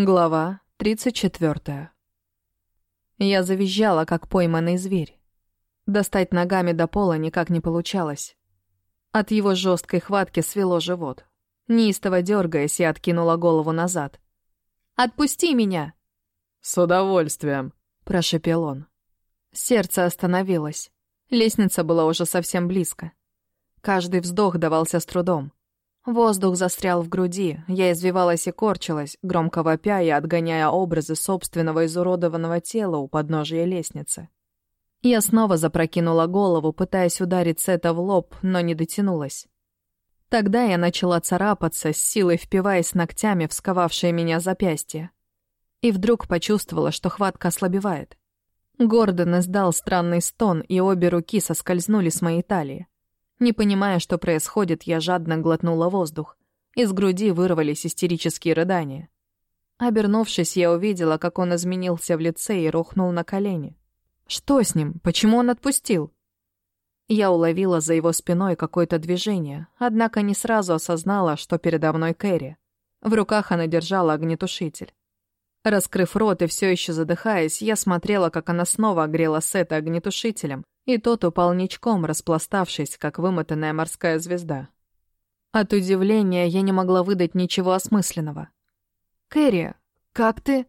Глава 34. Я завизжала, как пойманный зверь. Достать ногами до пола никак не получалось. От его жесткой хватки свело живот. Неистово дергаясь, я откинула голову назад. «Отпусти меня!» «С удовольствием», — прошепел он. Сердце остановилось. Лестница была уже совсем близко. Каждый вздох давался с трудом. Воздух застрял в груди, я извивалась и корчилась, громко вопя и отгоняя образы собственного изуродованного тела у подножия лестницы. Я снова запрокинула голову, пытаясь ударить Сета в лоб, но не дотянулась. Тогда я начала царапаться, с силой впиваясь ногтями в сковавшее меня запястье. И вдруг почувствовала, что хватка ослабевает. Гордон издал странный стон, и обе руки соскользнули с моей талии. Не понимая, что происходит, я жадно глотнула воздух. Из груди вырвались истерические рыдания. Обернувшись, я увидела, как он изменился в лице и рухнул на колени. Что с ним? Почему он отпустил? Я уловила за его спиной какое-то движение, однако не сразу осознала, что передо мной Кэрри. В руках она держала огнетушитель. Раскрыв рот и все еще задыхаясь, я смотрела, как она снова огрела Сета огнетушителем, и тот упал ничком, распластавшись, как вымотанная морская звезда. От удивления я не могла выдать ничего осмысленного. «Кэрри, как ты?»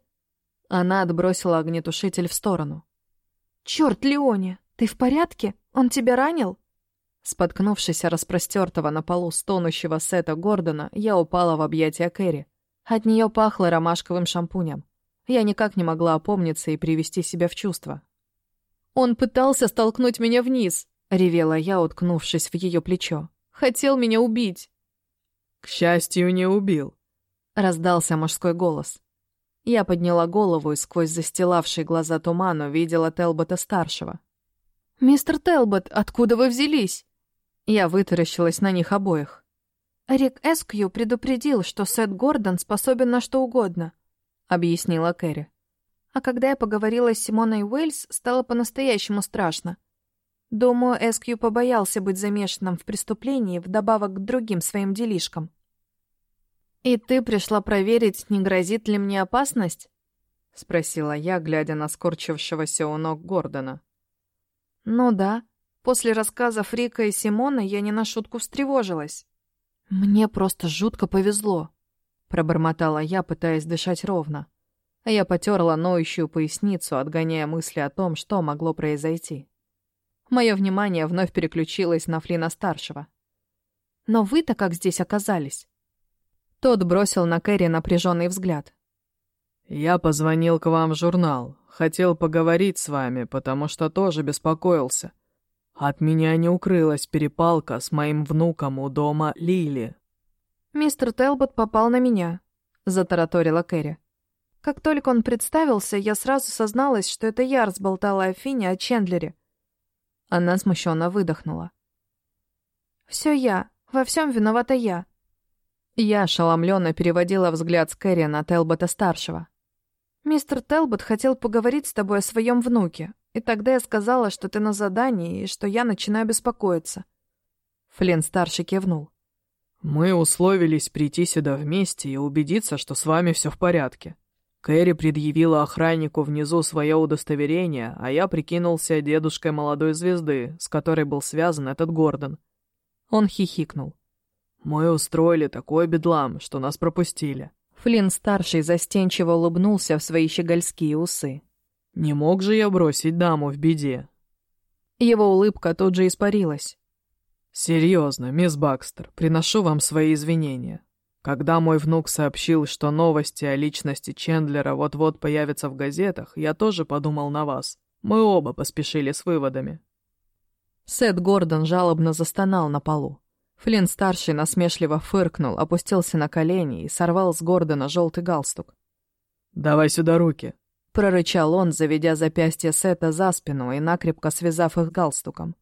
Она отбросила огнетушитель в сторону. «Чёрт, Леони, ты в порядке? Он тебя ранил?» Споткнувшись о распростертого на полу стонущего Сета Гордона, я упала в объятия Кэрри. От нее пахло ромашковым шампунем. Я никак не могла опомниться и привести себя в чувство. «Он пытался столкнуть меня вниз», — ревела я, уткнувшись в ее плечо. «Хотел меня убить». «К счастью, не убил», — раздался мужской голос. Я подняла голову и сквозь застилавшие глаза туман увидела Телбота-старшего. «Мистер Телбот, откуда вы взялись?» Я вытаращилась на них обоих. «Рик Эскью предупредил, что Сет Гордон способен на что угодно», — объяснила Кэрри. А когда я поговорила с Симоной Уэльс, стало по-настоящему страшно. Думаю, Эскью побоялся быть замешанным в преступлении вдобавок к другим своим делишкам. «И ты пришла проверить, не грозит ли мне опасность?» — спросила я, глядя на скорчившегося у ног Гордона. «Ну да. После рассказов Рика и Симона я не на шутку встревожилась. Мне просто жутко повезло», — пробормотала я, пытаясь дышать ровно. Я потерла ноющую поясницу, отгоняя мысли о том, что могло произойти. Мое внимание вновь переключилось на Флина-старшего. «Но вы-то как здесь оказались?» Тот бросил на Кэрри напряженный взгляд. «Я позвонил к вам в журнал. Хотел поговорить с вами, потому что тоже беспокоился. От меня не укрылась перепалка с моим внуком у дома Лили». «Мистер Телбот попал на меня», — затараторила Кэрри. Как только он представился, я сразу созналась, что это я разболтала Афине о Чендлере. Она смущенно выдохнула. «Все я. Во всем виновата я». Я ошеломленно переводила взгляд с Кэрри на Телбота-старшего. «Мистер Телбот хотел поговорить с тобой о своем внуке, и тогда я сказала, что ты на задании и что я начинаю беспокоиться». Флинн-старший кивнул. «Мы условились прийти сюда вместе и убедиться, что с вами все в порядке. Кэрри предъявила охраннику внизу свое удостоверение, а я прикинулся дедушкой молодой звезды, с которой был связан этот Гордон. Он хихикнул. «Мы устроили такой бедлам, что нас пропустили». Флинн-старший застенчиво улыбнулся в свои щегольские усы. «Не мог же я бросить даму в беде?» Его улыбка тут же испарилась. «Серьезно, мисс Бакстер, приношу вам свои извинения. Когда мой внук сообщил, что новости о личности Чендлера вот-вот появятся в газетах, я тоже подумал на вас. Мы оба поспешили с выводами. Сет Гордон жалобно застонал на полу. Флинн-старший насмешливо фыркнул, опустился на колени и сорвал с Гордона желтый галстук. «Давай сюда руки», — прорычал он, заведя запястье Сета за спину и накрепко связав их галстуком.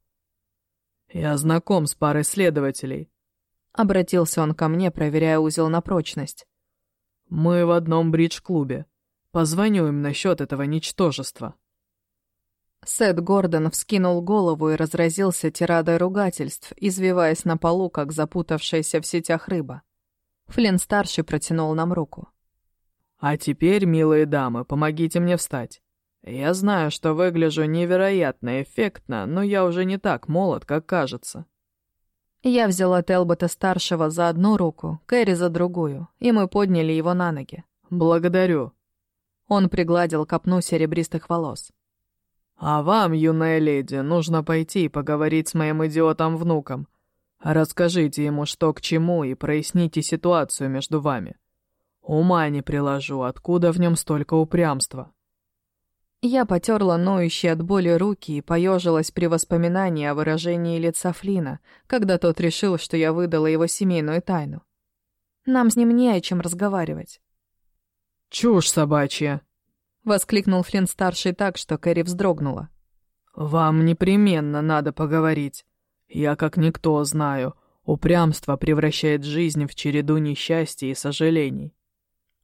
«Я знаком с парой следователей. Обратился он ко мне, проверяя узел на прочность. «Мы в одном бридж-клубе. Позвоню им насчет этого ничтожества». Сет Гордон вскинул голову и разразился тирадой ругательств, извиваясь на полу, как запутавшаяся в сетях рыба. Флинн-старший протянул нам руку. А теперь, милые дамы, помогите мне встать. Я знаю, что выгляжу невероятно эффектно, но я уже не так молод, как кажется». Я взяла Телбота-старшего за одну руку, Кэрри за другую, и мы подняли его на ноги. «Благодарю». Он пригладил копну серебристых волос. «А вам, юная леди, нужно пойти и поговорить с моим идиотом-внуком. Расскажите ему, что к чему, и проясните ситуацию между вами. Ума не приложу, откуда в нем столько упрямства». Я потерла ноющие от боли руки и поежилась при воспоминании о выражении лица Флина, когда тот решил, что я выдала его семейную тайну. Нам с ним не о чем разговаривать. «Чушь собачья!» — воскликнул Флинн-старший так, что Кэрри вздрогнула. «Вам непременно надо поговорить. Я как никто знаю, упрямство превращает жизнь в череду несчастий и сожалений».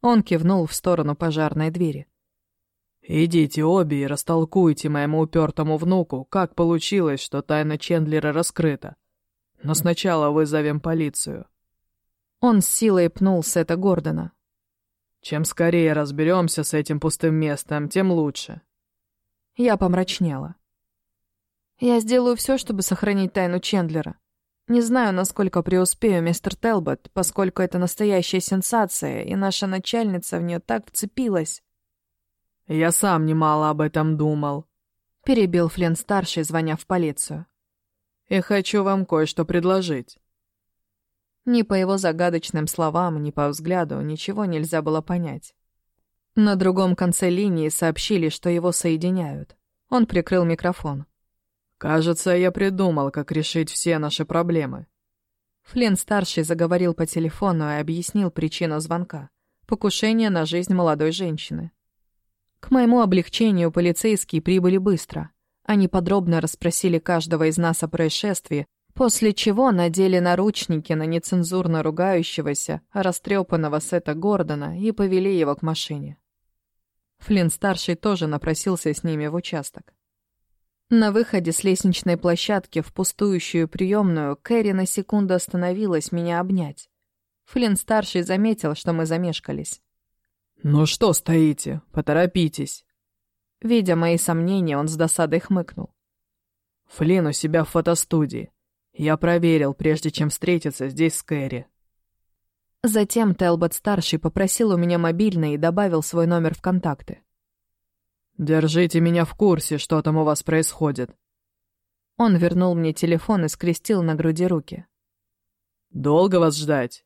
Он кивнул в сторону пожарной двери. «Идите обе и растолкуйте моему упертому внуку, как получилось, что тайна Чендлера раскрыта. Но сначала вызовем полицию». Он с силой пнул Сета Гордона. «Чем скорее разберемся с этим пустым местом, тем лучше». Я помрачнела. «Я сделаю все, чтобы сохранить тайну Чендлера. Не знаю, насколько преуспею, мистер Телбот, поскольку это настоящая сенсация, и наша начальница в нее так вцепилась». «Я сам немало об этом думал», — перебил Флинн-старший, звоня в полицию. «И хочу вам кое-что предложить». Ни по его загадочным словам, ни по взгляду ничего нельзя было понять. На другом конце линии сообщили, что его соединяют. Он прикрыл микрофон. «Кажется, я придумал, как решить все наши проблемы». Флинн-старший заговорил по телефону и объяснил причину звонка. Покушение на жизнь молодой женщины. К моему облегчению полицейские прибыли быстро. Они подробно расспросили каждого из нас о происшествии, после чего надели наручники на нецензурно ругающегося, растрепанного Сета Гордона и повели его к машине. Флинн-старший тоже напросился с ними в участок. На выходе с лестничной площадки в пустующую приемную Кэрри на секунду остановилась меня обнять. Флинн-старший заметил, что мы замешкались. «Ну что стоите? Поторопитесь!» Видя мои сомнения, он с досадой хмыкнул. «Флин у себя в фотостудии. Я проверил, прежде чем встретиться здесь с Кэрри». Затем Телбот-старший попросил у меня мобильный и добавил свой номер в контакты. «Держите меня в курсе, что там у вас происходит». Он вернул мне телефон и скрестил на груди руки. «Долго вас ждать?»